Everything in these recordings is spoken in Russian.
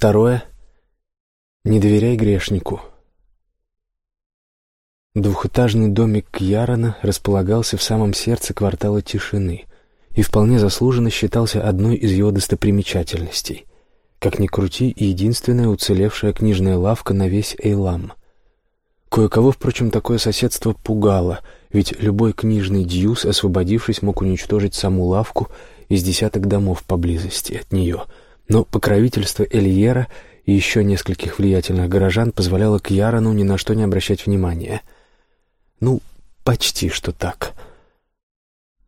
второе — не доверяй грешнику. Двухэтажный домик Кьярона располагался в самом сердце квартала тишины и вполне заслуженно считался одной из его достопримечательностей. Как ни крути, единственная уцелевшая книжная лавка на весь Эйлам. Кое-кого, впрочем, такое соседство пугало, ведь любой книжный дьюс, освободившись, мог уничтожить саму лавку из десяток домов поблизости от нее. Но покровительство Эльера и еще нескольких влиятельных горожан позволяло Кьярану ни на что не обращать внимания. Ну, почти что так.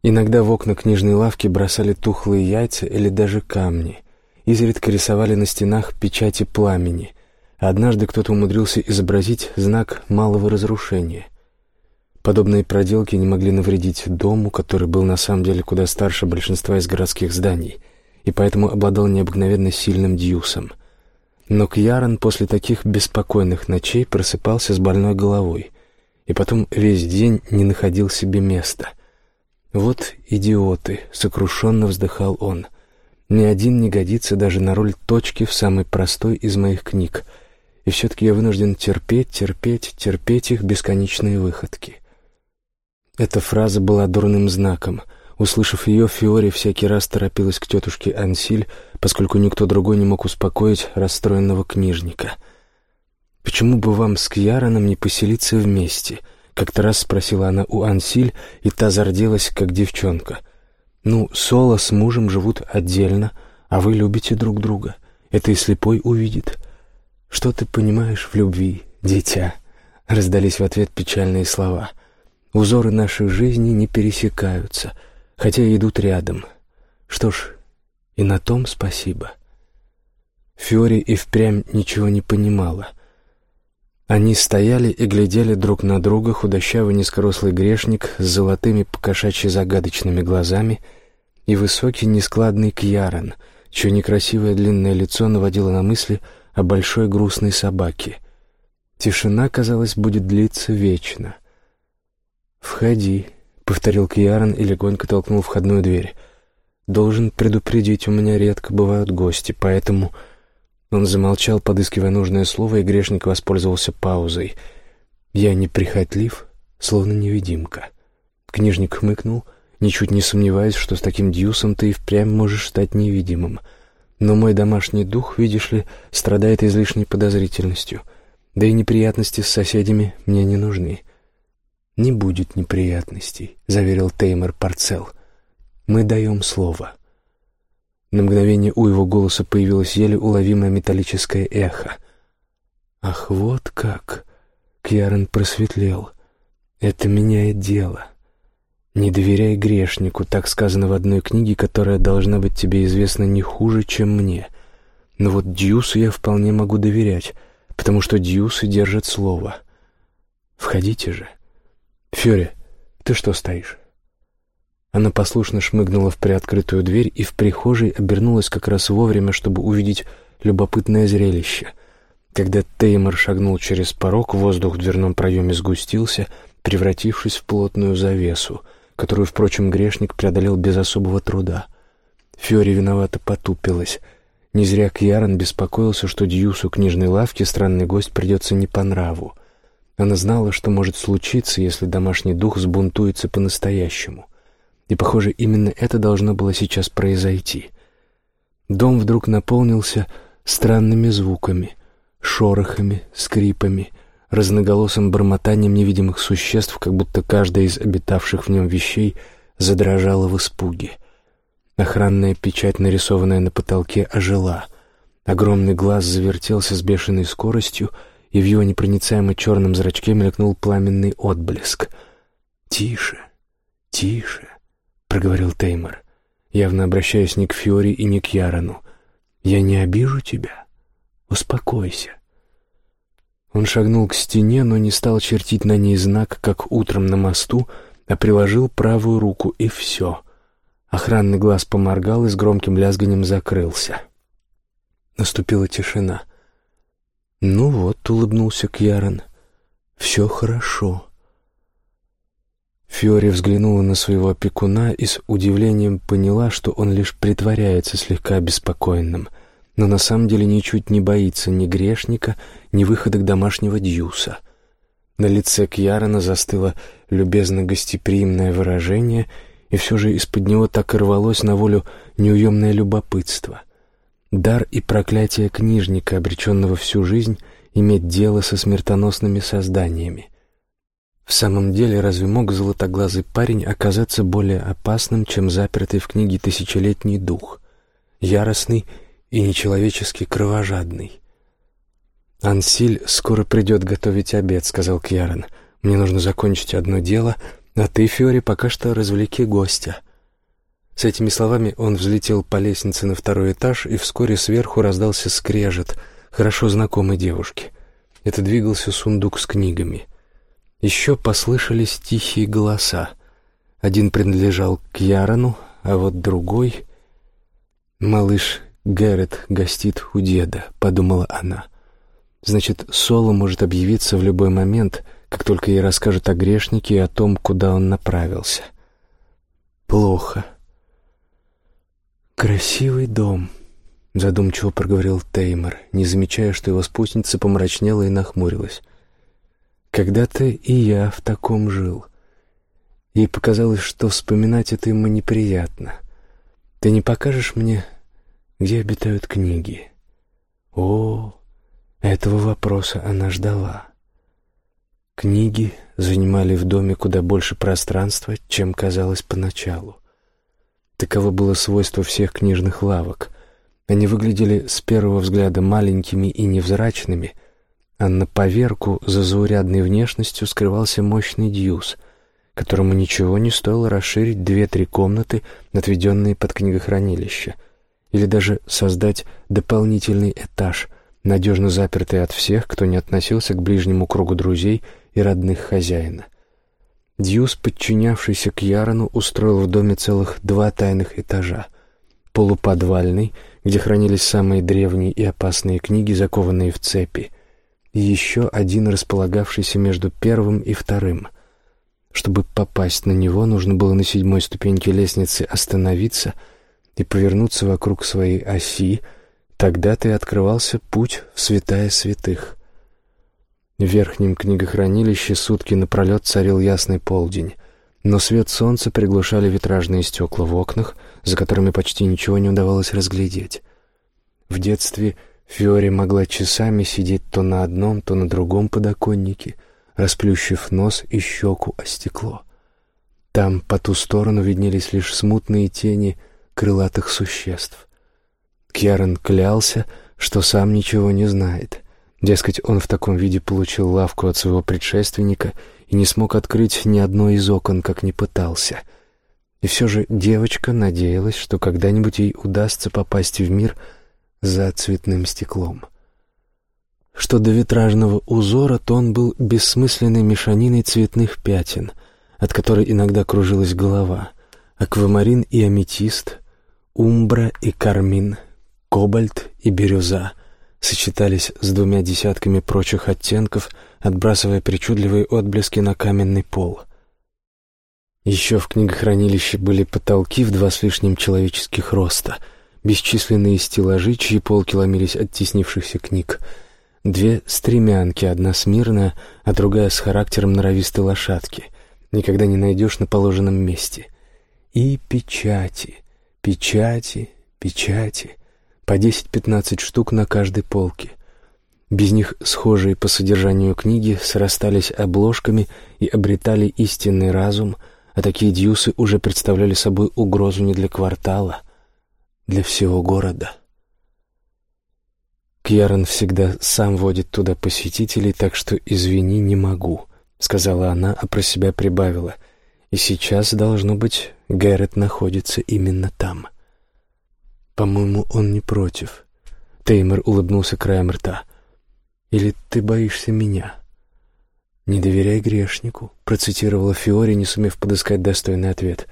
Иногда в окна книжной лавки бросали тухлые яйца или даже камни — изредка рисовали на стенах печати пламени. Однажды кто-то умудрился изобразить знак малого разрушения. Подобные проделки не могли навредить дому, который был на самом деле куда старше большинства из городских зданий, и поэтому обладал необыкновенно сильным дьюсом. Но Кьярон после таких беспокойных ночей просыпался с больной головой, и потом весь день не находил себе места. «Вот идиоты!» — сокрушенно вздыхал он. Ни один не годится даже на роль точки в самой простой из моих книг. И все-таки я вынужден терпеть, терпеть, терпеть их бесконечные выходки. Эта фраза была дурным знаком. Услышав ее, Фиори всякий раз торопилась к тетушке Ансиль, поскольку никто другой не мог успокоить расстроенного книжника. «Почему бы вам с Кьяроном не поселиться вместе?» — как-то раз спросила она у Ансиль, и та зарделась, как девчонка — ну, Соло с мужем живут отдельно, а вы любите друг друга. Это и слепой увидит. Что ты понимаешь в любви, дитя? Раздались в ответ печальные слова. Узоры наших жизней не пересекаются, хотя идут рядом. Что ж, и на том спасибо. Фиори и впрямь ничего не понимала — они стояли и глядели друг на друга, худощавый низкорослый грешник с золотыми покошачьи загадочными глазами и высокий нескладный Кьярон, чье некрасивое длинное лицо наводило на мысли о большой грустной собаке. Тишина, казалось, будет длиться вечно. «Входи», — повторил Кьярон и легонько толкнул входную дверь. «Должен предупредить, у меня редко бывают гости, поэтому...» Он замолчал, подыскивая нужное слово, и грешник воспользовался паузой. «Я неприхотлив, словно невидимка». Книжник хмыкнул, ничуть не сомневаясь, что с таким дьюсом ты и впрямь можешь стать невидимым. Но мой домашний дух, видишь ли, страдает излишней подозрительностью. Да и неприятности с соседями мне не нужны. «Не будет неприятностей», — заверил Теймор Парцел. «Мы даем слово». На мгновение у его голоса появилось еле уловимое металлическое эхо. «Ах, вот как!» Кьярон просветлел. «Это меняет дело. Не доверяй грешнику, так сказано в одной книге, которая должна быть тебе известна не хуже, чем мне. Но вот Дьюсу я вполне могу доверять, потому что Дьюсы держат слово. Входите же. Фёре, ты что стоишь?» Она послушно шмыгнула в приоткрытую дверь и в прихожей обернулась как раз вовремя, чтобы увидеть любопытное зрелище. Когда Теймор шагнул через порог, воздух в дверном проеме сгустился, превратившись в плотную завесу, которую, впрочем, грешник преодолел без особого труда. Фьори виновато потупилась. Не зря Кьярон беспокоился, что Дьюсу книжной лавки странный гость придется не по нраву. Она знала, что может случиться, если домашний дух сбунтуется по-настоящему. И, похоже, именно это должно было сейчас произойти. Дом вдруг наполнился странными звуками, шорохами, скрипами, разноголосым бормотанием невидимых существ, как будто каждая из обитавших в нем вещей задрожала в испуге. Охранная печать, нарисованная на потолке, ожила. Огромный глаз завертелся с бешеной скоростью, и в его непроницаемо черном зрачке мелькнул пламенный отблеск. «Тише, тише!» проговорил Теймор, явно обращаясь не к Фиори и не к Ярону. «Я не обижу тебя. Успокойся». Он шагнул к стене, но не стал чертить на ней знак, как утром на мосту, а приложил правую руку, и все. Охранный глаз поморгал и с громким лязганием закрылся. Наступила тишина. «Ну вот», — улыбнулся Кьярон, — «все хорошо». Фиори взглянула на своего опекуна и с удивлением поняла, что он лишь притворяется слегка обеспокоенным. но на самом деле ничуть не боится ни грешника, ни выходок домашнего дьюса. На лице Кьярона застыло любезно-гостеприимное выражение, и все же из-под него так и рвалось на волю неуемное любопытство. Дар и проклятие книжника, обреченного всю жизнь иметь дело со смертоносными созданиями. В самом деле, разве мог золотоглазый парень оказаться более опасным, чем запертый в книге тысячелетний дух, яростный и нечеловечески кровожадный? «Ансиль скоро придет готовить обед», — сказал Кьярон. «Мне нужно закончить одно дело, а ты, Фиори, пока что развлеки гостя». С этими словами он взлетел по лестнице на второй этаж, и вскоре сверху раздался скрежет хорошо знакомой девушки. Это двигался сундук с книгами — еще послышались тихие голоса. Один принадлежал к Ярону, а вот другой... «Малыш Гэррет гостит у деда», — подумала она. «Значит, Соло может объявиться в любой момент, как только ей расскажут о грешнике и о том, куда он направился». «Плохо». «Красивый дом», — задумчиво проговорил Теймор, не замечая, что его спутница помрачнела и нахмурилась. Когда-то и я в таком жил. Ей показалось, что вспоминать это ему неприятно. Ты не покажешь мне, где обитают книги? О, этого вопроса она ждала. Книги занимали в доме куда больше пространства, чем казалось поначалу. Таково было свойство всех книжных лавок. Они выглядели с первого взгляда маленькими и невзрачными, а на поверку за заурядной внешностью скрывался мощный дьюз, которому ничего не стоило расширить две-три комнаты, отведенные под книгохранилище, или даже создать дополнительный этаж, надежно запертый от всех, кто не относился к ближнему кругу друзей и родных хозяина. Дьюс, подчинявшийся к Ярону, устроил в доме целых два тайных этажа. Полуподвальный, где хранились самые древние и опасные книги, закованные в цепи — и еще один располагавшийся между первым и вторым. Чтобы попасть на него, нужно было на седьмой ступеньке лестницы остановиться и повернуться вокруг своей оси, тогда-то и открывался путь в святая святых. В верхнем книгохранилище сутки напролет царил ясный полдень, но свет солнца приглушали витражные стекла в окнах, за которыми почти ничего не удавалось разглядеть. В детстве Фиори могла часами сидеть то на одном, то на другом подоконнике, расплющив нос и щеку о стекло. Там по ту сторону виднелись лишь смутные тени крылатых существ. Кьярон клялся, что сам ничего не знает. Дескать, он в таком виде получил лавку от своего предшественника и не смог открыть ни одно из окон, как не пытался. И все же девочка надеялась, что когда-нибудь ей удастся попасть в мир — за цветным стеклом. Что до витражного узора, то он был бессмысленной мешаниной цветных пятен, от которой иногда кружилась голова, аквамарин и аметист, умбра и кармин, кобальт и бирюза сочетались с двумя десятками прочих оттенков, отбрасывая причудливые отблески на каменный пол. Еще в книгохранилище были потолки в два с лишним человеческих роста — бесчисленные стеллажи, чьи полки ломились от теснившихся книг, две стремянки, одна смирная, а другая с характером норовистой лошадки, никогда не найдешь на положенном месте, и печати, печати, печати, по десять-пятнадцать штук на каждой полке. Без них схожие по содержанию книги срастались обложками и обретали истинный разум, а такие дьюсы уже представляли собой угрозу не для квартала — для всего города. Кьярон всегда сам водит туда посетителей, так что извини, не могу, сказала она, а про себя прибавила. И сейчас должно быть, Гэррет находится именно там. По-моему, он не против. Теймер улыбнулся краем рта. Или ты боишься меня? Не доверяй грешнику, процитировала Фиори, не сумев подыскать достойный ответ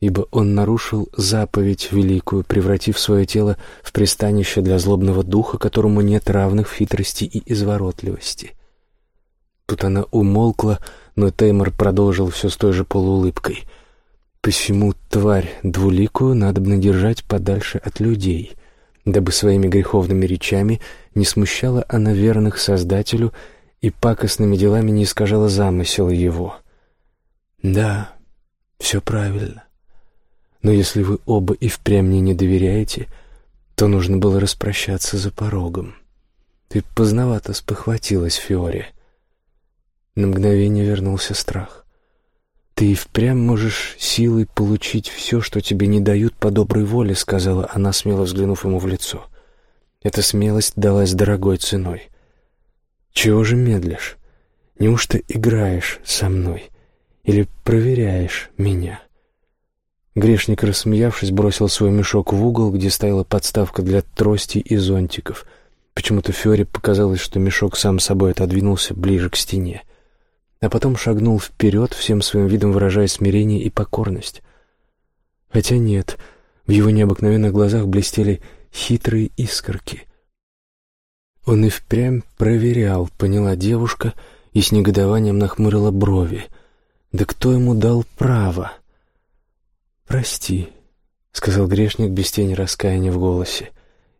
ибо он нарушил заповедь великую, превратив свое тело в пристанище для злобного духа, которому нет равных в хитрости и изворотливости. Тут она умолкла, но Теймор продолжил все с той же полуулыбкой. «Посему тварь двуликую надо бы держать подальше от людей. дабы своими греховными речами не смущала она верных Создателю и пакостными делами не искажала замысел его. Да, все правильно. Но если вы оба и впрямь мне не доверяете, то нужно было распрощаться за порогом. Ты поздновато спохватилась, Фиоре. На мгновение вернулся страх. «Ты и впрямь можешь силой получить все, что тебе не дают по доброй воле», — сказала она, смело взглянув ему в лицо. Эта смелость далась дорогой ценой. «Чего же медлишь? Неужто играешь со мной? Или проверяешь меня?» Грешник, рассмеявшись, бросил свой мешок в угол, где стояла подставка для тростей и зонтиков. Почему-то Фёре показалось, что мешок сам собой отодвинулся ближе к стене а потом шагнул вперед, всем своим видом выражая смирение и покорность. Хотя нет, в его необыкновенных глазах блестели хитрые искорки. Он и впрямь проверял, поняла девушка, и с негодованием нахмурила брови. «Да кто ему дал право?» «Прости», — сказал грешник без тени раскаяния в голосе.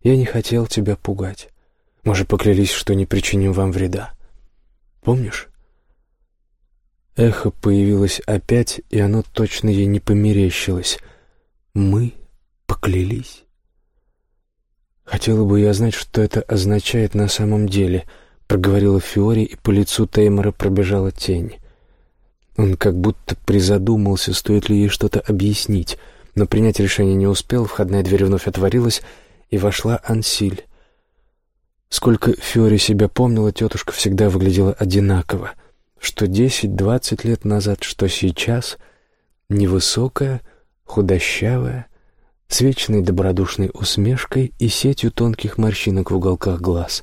«Я не хотел тебя пугать. Мы же поклялись, что не причиним вам вреда. Помнишь?» Эхо появилось опять, и оно точно ей не померещилось. Мы поклялись. «Хотела бы я знать, что это означает на самом деле», — проговорила Фиори, и по лицу Теймора пробежала тень. Он как будто призадумался, стоит ли ей что-то объяснить, но принять решение не успел, входная дверь вновь отворилась, и вошла Ансиль. Сколько Фиори себя помнила, тетушка всегда выглядела одинаково — что десять-двадцать лет назад, что сейчас, невысокая, худощавая, с вечной добродушной усмешкой и сетью тонких морщинок в уголках глаз.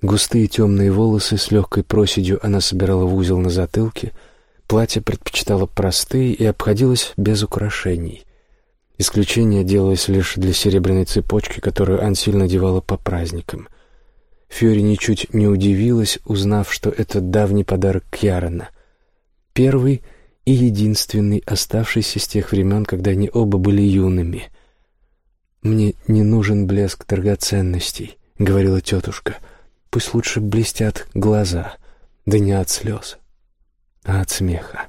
Густые темные волосы с легкой проседью она собирала в узел на затылке, платье предпочитала простые и обходилось без украшений. Исключение делалось лишь для серебряной цепочки, которую Ансиль надевала по праздникам — Фьори ничуть не удивилась, узнав, что это давний подарок Кьярона. Первый и единственный, оставшийся с тех времен, когда они оба были юными. «Мне не нужен блеск драгоценностей», — говорила тетушка. «Пусть лучше блестят глаза, да не от слез, а от смеха».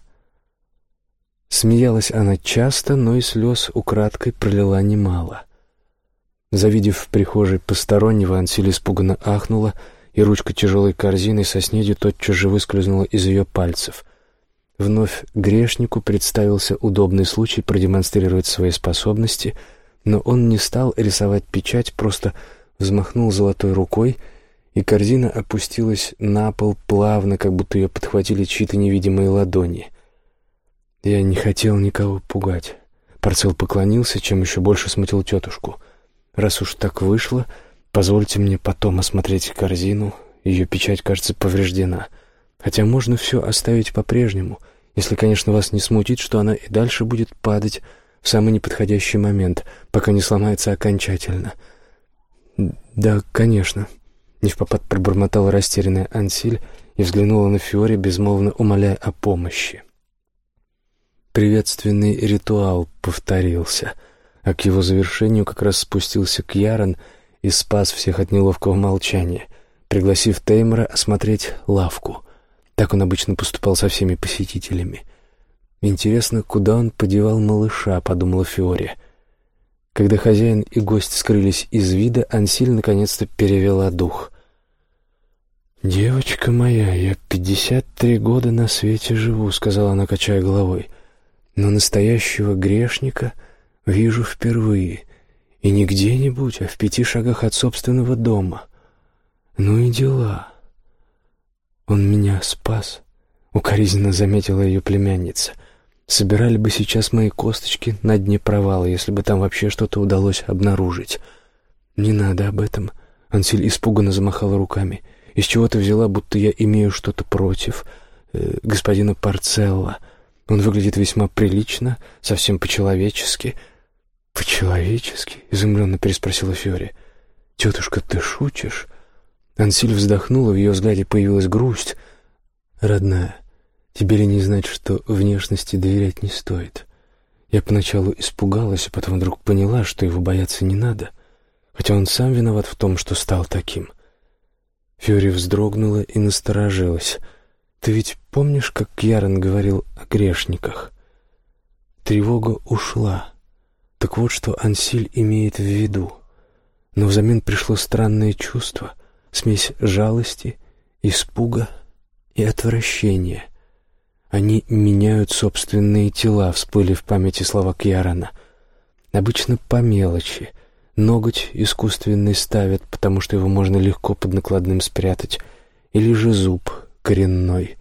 Смеялась она часто, но и слез украдкой пролила немало — Завидев в прихожей постороннего, Ансиль испуганно ахнула, и ручка тяжелой корзины со снедью тотчас же выскользнула из ее пальцев. Вновь грешнику представился удобный случай продемонстрировать свои способности, но он не стал рисовать печать, просто взмахнул золотой рукой, и корзина опустилась на пол плавно, как будто ее подхватили чьи-то невидимые ладони. Я не хотел никого пугать. Парцел поклонился, чем еще больше смутил тетушку — Раз уж так вышло, позвольте мне потом осмотреть корзину. Ее печать, кажется, повреждена. Хотя можно все оставить по-прежнему, если, конечно, вас не смутит, что она и дальше будет падать в самый неподходящий момент, пока не сломается окончательно. «Да, конечно», — невпопад пробормотала растерянная Ансиль и взглянула на Фиори, безмолвно умоляя о помощи. Приветственный ритуал повторился — а к его завершению как раз спустился Кьярон и спас всех от неловкого молчания, пригласив Теймора осмотреть лавку. Так он обычно поступал со всеми посетителями. «Интересно, куда он подевал малыша?» — подумала Фиори. Когда хозяин и гость скрылись из вида, Ансиль наконец-то перевела дух. «Девочка моя, я пятьдесят три года на свете живу», — сказала она, качая головой. «Но настоящего грешника вижу впервые, и не где-нибудь, а в пяти шагах от собственного дома. Ну и дела. Он меня спас, укоризненно заметила ее племянница. Собирали бы сейчас мои косточки на дне провала, если бы там вообще что-то удалось обнаружить. Не надо об этом. Ансиль испуганно замахала руками. Из чего ты взяла, будто я имею что-то против э, господина Парцелла? Он выглядит весьма прилично, совсем по-человечески. «По-человечески?» — изумленно переспросила Фиори. «Тетушка, ты шутишь?» Ансиль вздохнула, в ее взгляде появилась грусть. «Родная, тебе ли не знать, что внешности доверять не стоит?» Я поначалу испугалась, а потом вдруг поняла, что его бояться не надо. хотя он сам виноват в том, что стал таким. Фьюри вздрогнула и насторожилась. «Ты ведь помнишь, как Кьярон говорил о грешниках?» Тревога ушла. Так вот, что Ансиль имеет в виду. Но взамен пришло странное чувство, смесь жалости, испуга и отвращения. Они меняют собственные тела, всплыли в памяти слова Кьярона. Обычно по мелочи. Ноготь искусственный ставят, потому что его можно легко под накладным спрятать, или же зуб коренной.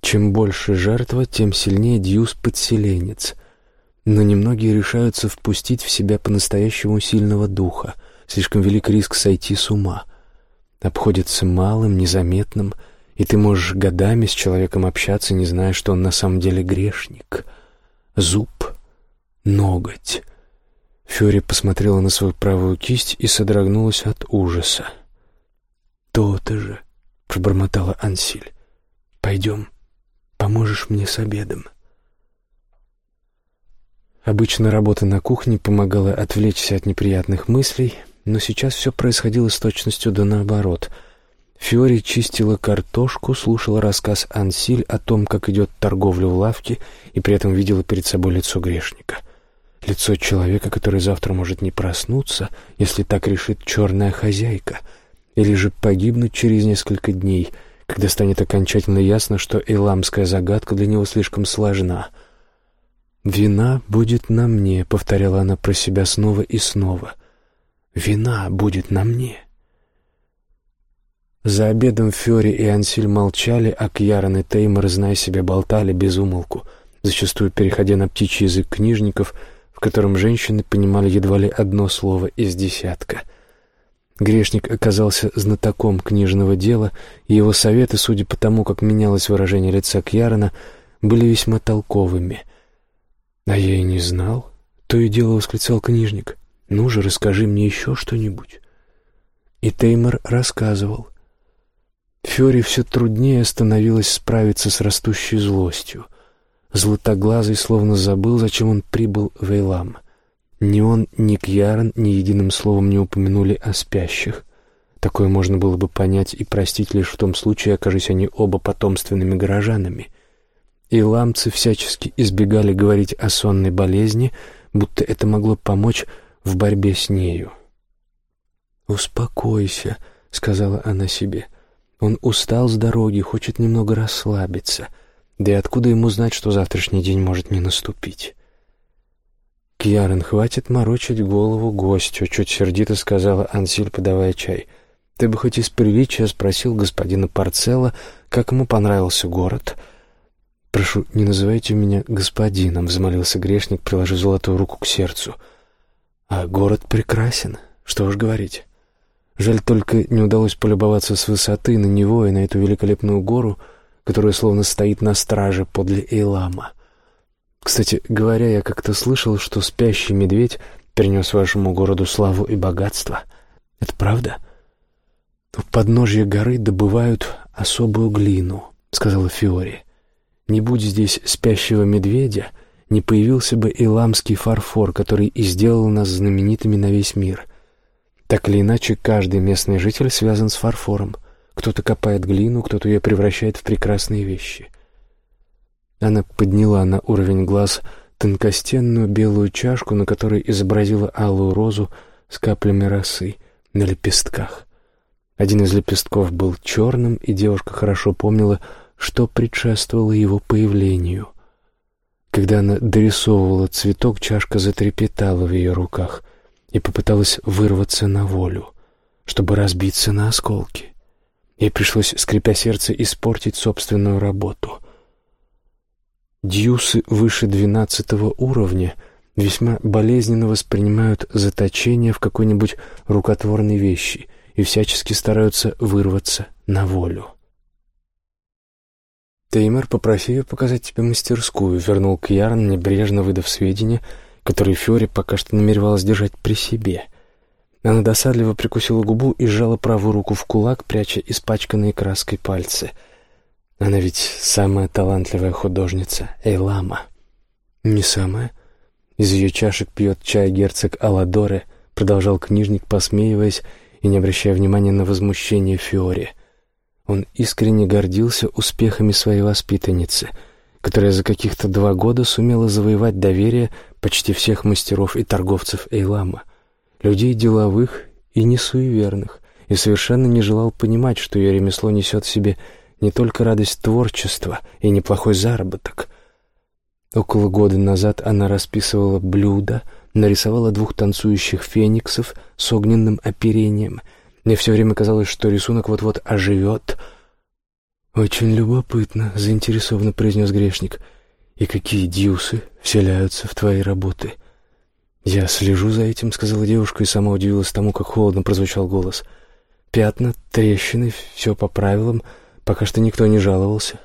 Чем больше жертва, тем сильнее дьюс-подселенец. Но немногие решаются впустить в себя по-настоящему сильного духа. Слишком велик риск сойти с ума. Обходится малым, незаметным — и ты можешь годами с человеком общаться, не зная, что он на самом деле грешник. Зуб, ноготь. Фьори посмотрела на свою правую кисть и содрогнулась от ужаса. «То-то же», — пробормотала Ансиль. «Пойдем, поможешь мне с обедом». Обычно работа на кухне помогала отвлечься от неприятных мыслей, но сейчас все происходило с точностью да наоборот — Фиори чистила картошку, слушала рассказ Ансиль о том, как идет торговля в лавке, и при этом видела перед собой лицо грешника. Лицо человека, который завтра может не проснуться, если так решит черная хозяйка, или же погибнуть через несколько дней, когда станет окончательно ясно, что эламская загадка для него слишком сложна. «Вина будет на мне», — повторяла она про себя снова и снова. «Вина будет на мне». За обедом Фёри и Ансиль молчали, а Кьярон и Теймор, зная себя, болтали без умолку, зачастую переходя на птичий язык книжников, в котором женщины понимали едва ли одно слово из десятка. Грешник оказался знатоком книжного дела, и его советы, судя по тому, как менялось выражение лица Кьярона, были весьма толковыми. «А я и не знал», — то и дело восклицал книжник. «Ну же, расскажи мне еще что-нибудь». И Теймор рассказывал — Фёре все труднее становилось справиться с растущей злостью. Златоглазый словно забыл, зачем он прибыл в Эйлам. Ни он, ни Кьярон ни единым словом не упомянули о спящих. Такое можно было бы понять и простить лишь в том случае, окажись они оба потомственными горожанами. Иламцы всячески избегали говорить о сонной болезни, будто это могло помочь в борьбе с нею. «Успокойся», — сказала она себе, — он устал с дороги, хочет немного расслабиться. Да и откуда ему знать, что завтрашний день может не наступить? «Кьярен, хватит морочить голову гостю», — чуть сердито сказала Ансиль, подавая чай. «Ты бы хоть из приличия спросил господина Парцелла, как ему понравился город». «Прошу, не называйте меня господином», — взмолился грешник, приложив золотую руку к сердцу. «А город прекрасен, что уж говорить». Жаль только не удалось полюбоваться с высоты на него и на эту великолепную гору, которая словно стоит на страже подле Эйлама. Кстати говоря, я как-то слышал, что спящий медведь принес вашему городу славу и богатство. Это правда? У подножья горы добывают особую глину, сказала Фиори. Не будь здесь спящего медведя, не появился бы иламский фарфор, который и сделал нас знаменитыми на весь мир — так или иначе, каждый местный житель связан с фарфором. Кто-то копает глину, кто-то ее превращает в прекрасные вещи. Она подняла на уровень глаз тонкостенную белую чашку, на которой изобразила алую розу с каплями росы на лепестках. Один из лепестков был черным, и девушка хорошо помнила, что предшествовало его появлению. Когда она дорисовывала цветок, чашка затрепетала в ее руках — и попыталась вырваться на волю, чтобы разбиться на осколки. Ей пришлось, скрипя сердце, испортить собственную работу. Дьюсы выше двенадцатого уровня весьма болезненно воспринимают заточение в какой-нибудь рукотворной вещи и всячески стараются вырваться на волю. Теймер, попроси ее показать тебе мастерскую, вернул Кьярн, небрежно выдав сведения — который Фьори пока что намеревалась держать при себе. Она досадливо прикусила губу и сжала правую руку в кулак, пряча испачканные краской пальцы. Она ведь самая талантливая художница, Эйлама. Не самая. Из ее чашек пьет чай герцог Аладоре, продолжал книжник, посмеиваясь и не обращая внимания на возмущение Фиори. Он искренне гордился успехами своей воспитанницы, которая за каких-то два года сумела завоевать доверие почти всех мастеров и торговцев Эйлама, людей деловых и несуеверных, и совершенно не желал понимать, что ее ремесло несет в себе не только радость творчества и неплохой заработок. Около года назад она расписывала блюда, нарисовала двух танцующих фениксов с огненным оперением. Мне все время казалось, что рисунок вот-вот оживет. «Очень любопытно», — заинтересованно произнес грешник. «И какие дьюсы вселяются в твои работы?» «Я слежу за этим», — сказала девушка и сама удивилась тому, как холодно прозвучал голос. «Пятна, трещины, все по правилам, пока что никто не жаловался».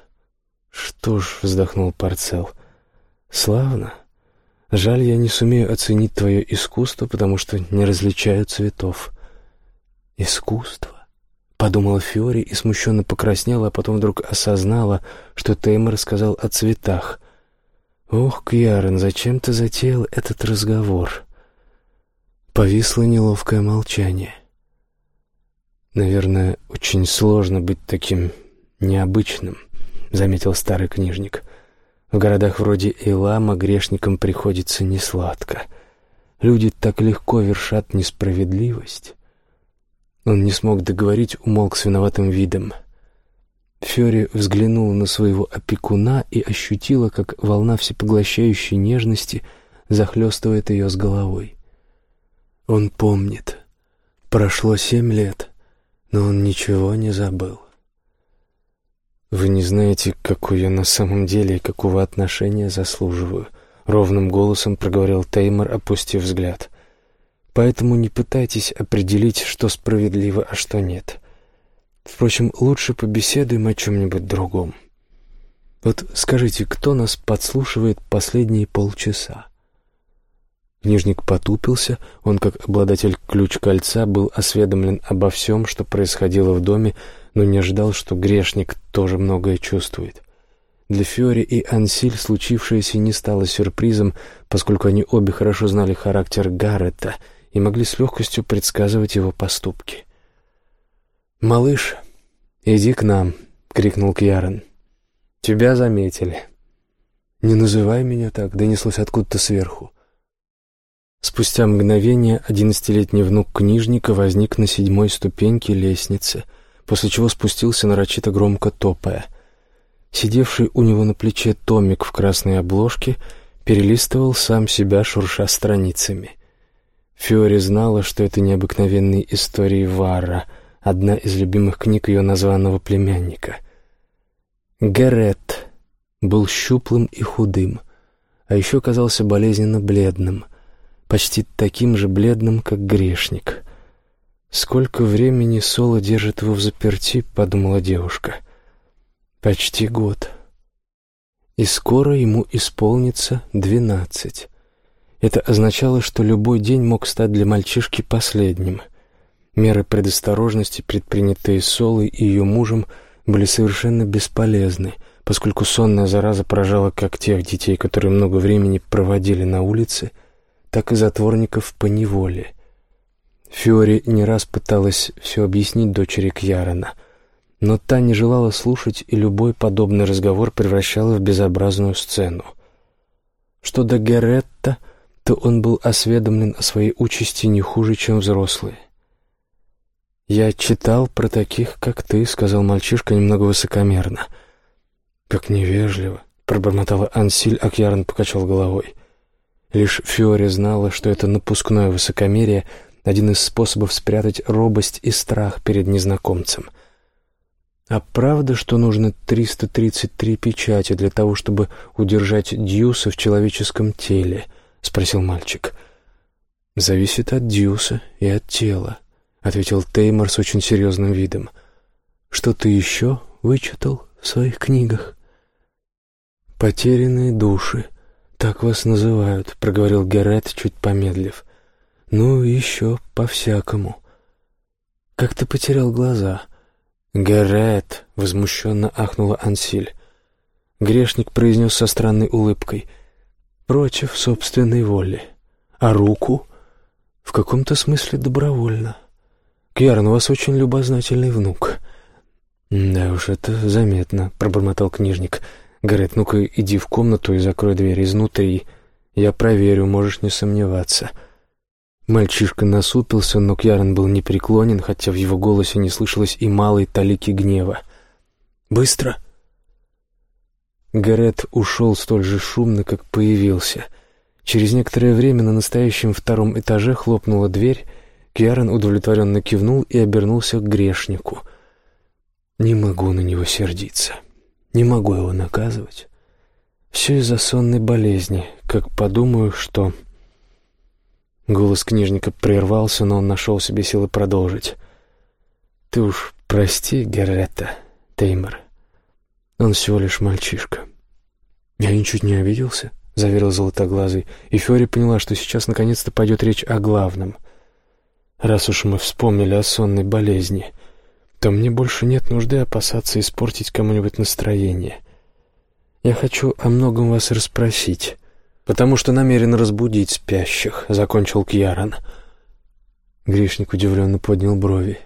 «Что ж», — вздохнул Парцел, — «славно. Жаль, я не сумею оценить твое искусство, потому что не различаю цветов». «Искусство?» — подумала Фиори и смущенно покраснела, а потом вдруг осознала, что Теймор сказал о цветах. «Ох, Кьярен, зачем ты затеял этот разговор?» Повисло неловкое молчание. «Наверное, очень сложно быть таким необычным», — заметил старый книжник. «В городах вроде Илама грешникам приходится несладко. Люди так легко вершат несправедливость». Он не смог договорить, умолк с виноватым видом. Фёри взглянула на своего опекуна и ощутила, как волна всепоглощающей нежности захлестывает ее с головой. Он помнит. Прошло семь лет, но он ничего не забыл. «Вы не знаете, какое я на самом деле и какого отношения заслуживаю», — ровным голосом проговорил Теймор, опустив взгляд. «Поэтому не пытайтесь определить, что справедливо, а что нет. Впрочем, лучше побеседуем о чем-нибудь другом. Вот скажите, кто нас подслушивает последние полчаса? Книжник потупился, он, как обладатель ключ-кольца, был осведомлен обо всем, что происходило в доме, но не ожидал, что грешник тоже многое чувствует. Для Фиори и Ансиль случившееся не стало сюрпризом, поскольку они обе хорошо знали характер Гаррета и могли с легкостью предсказывать его поступки. «Малыш, иди к нам!» — крикнул Кьярон. «Тебя заметили». «Не называй меня так», — донеслось откуда-то сверху. Спустя мгновение одиннадцатилетний внук книжника возник на седьмой ступеньке лестницы, после чего спустился нарочито громко топая. Сидевший у него на плече томик в красной обложке перелистывал сам себя, шурша страницами. Фиори знала, что это необыкновенные истории Варра — одна из любимых книг ее названного племянника. Гарет был щуплым и худым, а еще казался болезненно бледным, почти таким же бледным, как грешник. «Сколько времени Соло держит его в заперти?» — подумала девушка. «Почти год. И скоро ему исполнится двенадцать». Это означало, что любой день мог стать для мальчишки последним — Меры предосторожности, предпринятые Солой и ее мужем, были совершенно бесполезны, поскольку сонная зараза поражала как тех детей, которые много времени проводили на улице, так и затворников по неволе. Фиори не раз пыталась все объяснить дочери Кьярона, но та не желала слушать, и любой подобный разговор превращала в безобразную сцену. Что до Геретта, то он был осведомлен о своей участи не хуже, чем взрослые. «Я читал про таких, как ты», — сказал мальчишка немного высокомерно. «Как невежливо», — пробормотала Ансиль, а Кьярон покачал головой. Лишь Фиори знала, что это напускное высокомерие — один из способов спрятать робость и страх перед незнакомцем. «А правда, что нужно 333 печати для того, чтобы удержать Дьюса в человеческом теле?» — спросил мальчик. «Зависит от Дьюса и от тела», — ответил Теймор с очень серьезным видом. «Что ты еще вычитал в своих книгах?» «Потерянные души, так вас называют», — проговорил Герет, чуть помедлив. «Ну, еще по-всякому». «Как ты потерял глаза?» «Герет!» — возмущенно ахнула Ансиль. Грешник произнес со странной улыбкой. «Против собственной воли. А руку?» В каком-то смысле добровольно. Кьярон, у вас очень любознательный внук. Да уж, это заметно, пробормотал книжник. Говорит, ну-ка иди в комнату и закрой дверь изнутри. Я проверю, можешь не сомневаться. Мальчишка насупился, но Кьярон был непреклонен, хотя в его голосе не слышалось и малой талики гнева. «Быстро!» Гарет ушел столь же шумно, как появился. Через некоторое время на настоящем втором этаже хлопнула дверь, Кьярон удовлетворенно кивнул и обернулся к грешнику. «Не могу на него сердиться, не могу его наказывать. Все из-за сонной болезни, как подумаю, что...» Голос книжника прервался, но он нашел себе силы продолжить. «Ты уж прости, Герретта, Теймор. Он всего лишь мальчишка». «Я ничуть не обиделся», — заверил Золотоглазый, и Фёри поняла, что сейчас наконец-то пойдет речь о главном. «Раз уж мы вспомнили о сонной болезни, то мне больше нет нужды опасаться испортить кому-нибудь настроение. Я хочу о многом вас расспросить» потому что намерен разбудить спящих», — закончил Кьяран. Грешник удивленно поднял брови.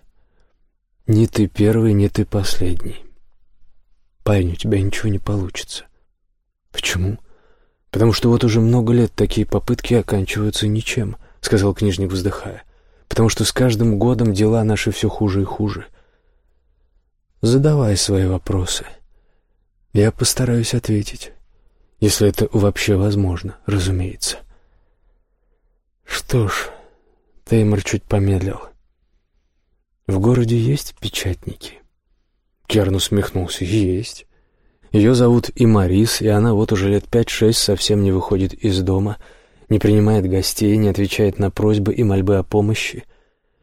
«Не ты первый, не ты последний. Парень, у тебя ничего не получится». «Почему?» «Потому что вот уже много лет такие попытки оканчиваются ничем», — сказал книжник, вздыхая. «Потому что с каждым годом дела наши все хуже и хуже. Задавай свои вопросы. Я постараюсь ответить». Если это вообще возможно, разумеется. Что ж, Теймор чуть помедлил. В городе есть печатники? Керн усмехнулся. Есть. Ее зовут и Марис, и она вот уже лет пять-шесть совсем не выходит из дома, не принимает гостей, не отвечает на просьбы и мольбы о помощи.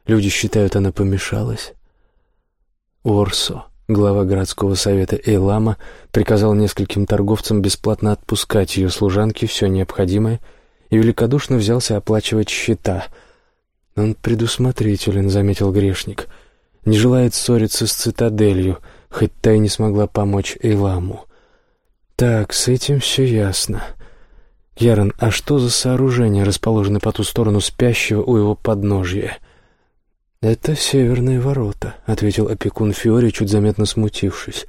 Люди считают, она помешалась. Орсо Глава городского совета Эйлама приказал нескольким торговцам бесплатно отпускать ее служанке все необходимое и великодушно взялся оплачивать счета. «Он предусмотрителен», — заметил грешник. «Не желает ссориться с цитаделью, хоть та и не смогла помочь Эйламу». «Так, с этим все ясно». «Ярон, а что за сооружение расположено по ту сторону спящего у его подножья?» «Это северные ворота», — ответил опекун Фиори, чуть заметно смутившись.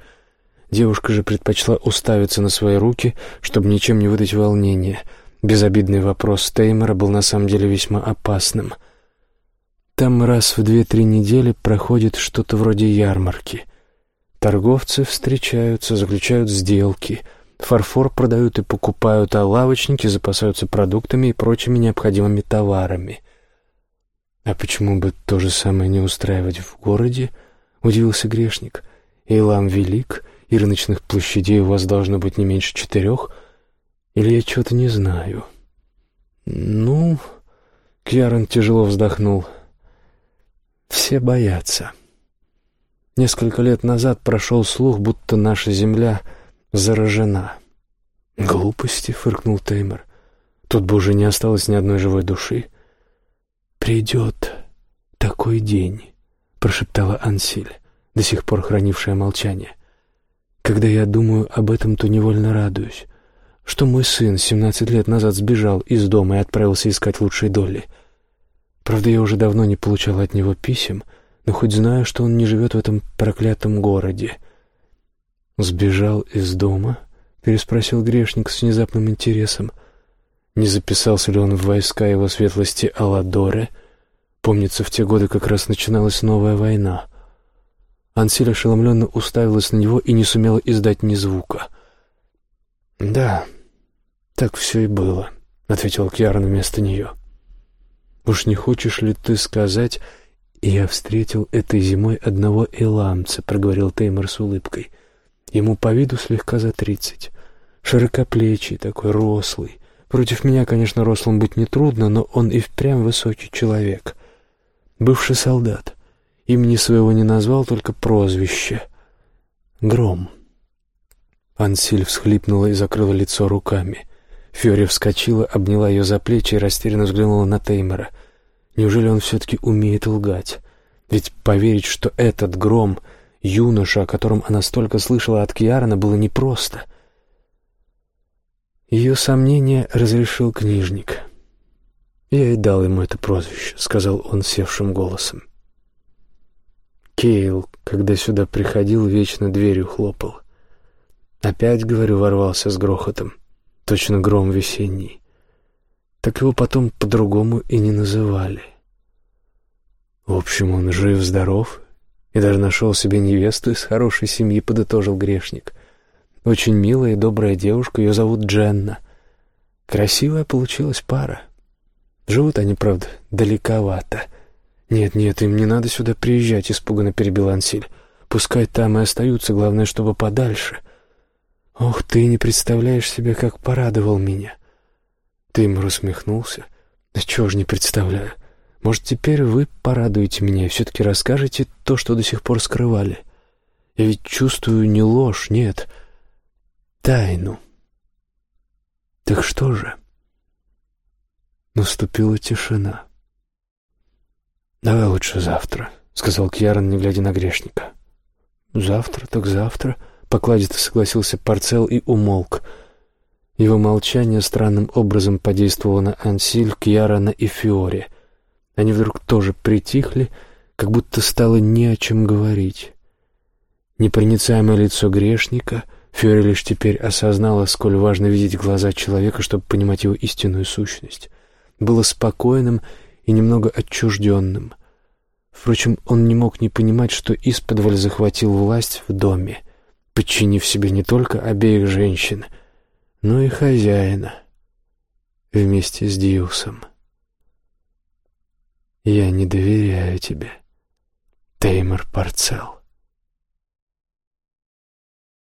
Девушка же предпочла уставиться на свои руки, чтобы ничем не выдать волнения. Безобидный вопрос Теймера был на самом деле весьма опасным. Там раз в две-три недели проходит что-то вроде ярмарки. Торговцы встречаются, заключают сделки, фарфор продают и покупают, а лавочники запасаются продуктами и прочими необходимыми товарами — «А почему бы то же самое не устраивать в городе?» — удивился грешник. «Эйлам велик, и рыночных площадей у вас должно быть не меньше четырех. Или я чего-то не знаю?» «Ну...» — Кьярон тяжело вздохнул. «Все боятся. Несколько лет назад прошел слух, будто наша земля заражена». «Глупости», — фыркнул Теймор. «Тут бы уже не осталось ни одной живой души». «Придет такой день», — прошептала Ансиль, до сих пор хранившая молчание. «Когда я думаю об этом, то невольно радуюсь, что мой сын семнадцать лет назад сбежал из дома и отправился искать лучшей доли. Правда, я уже давно не получал от него писем, но хоть знаю, что он не живет в этом проклятом городе». «Сбежал из дома?» — переспросил грешник с внезапным интересом — не записался ли он в войска его светлости Алладоре? Помнится, в те годы как раз начиналась новая война. Ансиль ошеломленно уставилась на него и не сумела издать ни звука. «Да, так все и было», — ответил Кьярон вместо нее. «Уж не хочешь ли ты сказать...» «Я встретил этой зимой одного эламца», — проговорил Теймор с улыбкой. «Ему по виду слегка за тридцать. Широкоплечий такой, рослый, Против меня, конечно, рослым быть нетрудно, но он и впрямь высокий человек. Бывший солдат. Имени своего не назвал, только прозвище. Гром. Ансиль всхлипнула и закрыла лицо руками. Фьори вскочила, обняла ее за плечи и растерянно взглянула на Теймера. Неужели он все-таки умеет лгать? Ведь поверить, что этот гром, юноша, о котором она столько слышала от Кьярона, было непросто — ее сомнения разрешил книжник. «Я и дал ему это прозвище», — сказал он севшим голосом. Кейл, когда сюда приходил, вечно дверью хлопал. Опять, говорю, ворвался с грохотом. Точно гром весенний. Так его потом по-другому и не называли. В общем, он жив-здоров и даже нашел себе невесту из хорошей семьи, подытожил грешник. Очень милая и добрая девушка, ее зовут Дженна. Красивая получилась пара. Живут они, правда, далековато. «Нет, нет, им не надо сюда приезжать», — испуганно перебил Ансиль. «Пускай там и остаются, главное, чтобы подальше». «Ох, ты не представляешь себе, как порадовал меня!» Ты ему усмехнулся. «Да чего ж не представляю. Может, теперь вы порадуете меня и все-таки расскажете то, что до сих пор скрывали? Я ведь чувствую не ложь, нет, тайну». «Так что же?» Наступила тишина. «Давай лучше завтра», — сказал Кьярон, не глядя на грешника. «Завтра, так завтра», — покладисто согласился Парцел и умолк. Его молчание странным образом подействовало на Ансиль, Кьярона и Фиоре. Они вдруг тоже притихли, как будто стало не о чем говорить. Непроницаемое лицо грешника, Фиоре лишь теперь осознала, сколь важно видеть глаза человека, чтобы понимать его истинную сущность, было спокойным и немного отчужденным. Впрочем, он не мог не понимать, что исподволь захватил власть в доме, подчинив себе не только обеих женщин, но и хозяина вместе с Диусом. «Я не доверяю тебе, Теймор Парцел».